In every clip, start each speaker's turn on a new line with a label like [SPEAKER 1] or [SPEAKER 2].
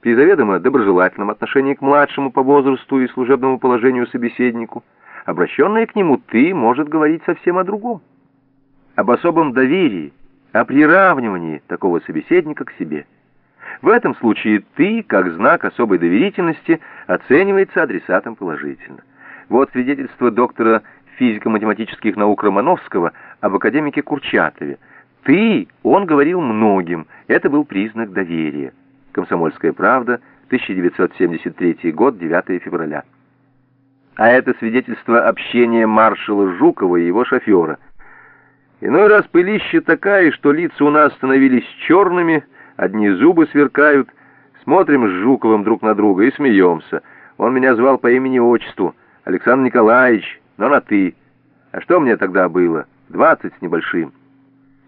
[SPEAKER 1] при заведомо доброжелательном отношении к младшему по возрасту и служебному положению собеседнику, обращенное к нему «ты» может говорить совсем о другом. Об особом доверии, о приравнивании такого собеседника к себе. В этом случае «ты», как знак особой доверительности, оценивается адресатом положительно. Вот свидетельство доктора физико-математических наук Романовского об академике Курчатове. «Ты» он говорил многим, это был признак доверия. Комсомольская правда, 1973 год, 9 февраля. А это свидетельство общения маршала Жукова и его шофера. Иной раз пылища такая, что лица у нас становились черными, одни зубы сверкают. Смотрим с Жуковым друг на друга и смеемся. Он меня звал по имени-отчеству, Александр Николаевич, но на «ты». А что мне тогда было? Двадцать с небольшим.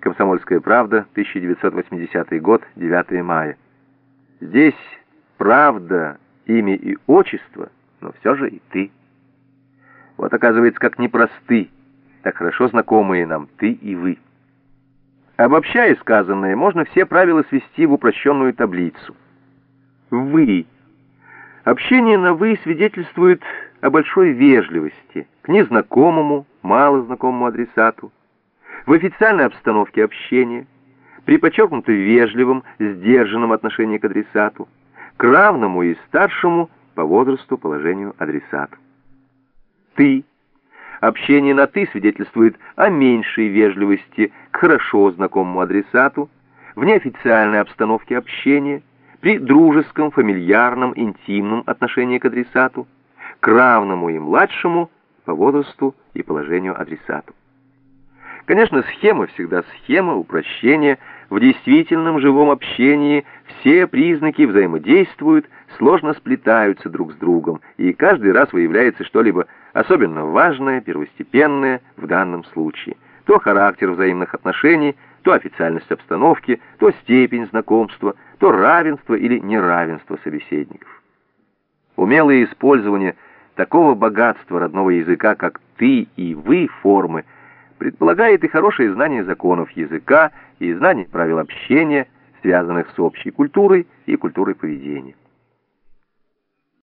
[SPEAKER 1] Комсомольская правда, 1980 год, 9 мая. Здесь правда, имя и отчество, но все же и ты. Вот оказывается, как непросты, так хорошо знакомые нам ты и вы. Обобщая сказанное, можно все правила свести в упрощенную таблицу. Вы. Общение на «вы» свидетельствует о большой вежливости к незнакомому, малознакомому адресату, в официальной обстановке общения, при подчеркнуто вежливом, сдержанном отношении к адресату, к равному и старшему по возрасту положению адресату. «Ты» Общение на «ты» свидетельствует о меньшей вежливости к хорошо знакомому адресату, в неофициальной обстановке общения, при дружеском, фамильярном, интимном отношении к адресату, к равному и младшему по возрасту и положению адресату. Конечно, схема всегда схема, упрощение. В действительном живом общении все признаки взаимодействуют, сложно сплетаются друг с другом, и каждый раз выявляется что-либо особенно важное, первостепенное в данном случае. То характер взаимных отношений, то официальность обстановки, то степень знакомства, то равенство или неравенство собеседников. Умелое использование такого богатства родного языка, как «ты» и «вы» формы – предполагает и хорошее знание законов языка и знание правил общения, связанных с общей культурой и культурой поведения.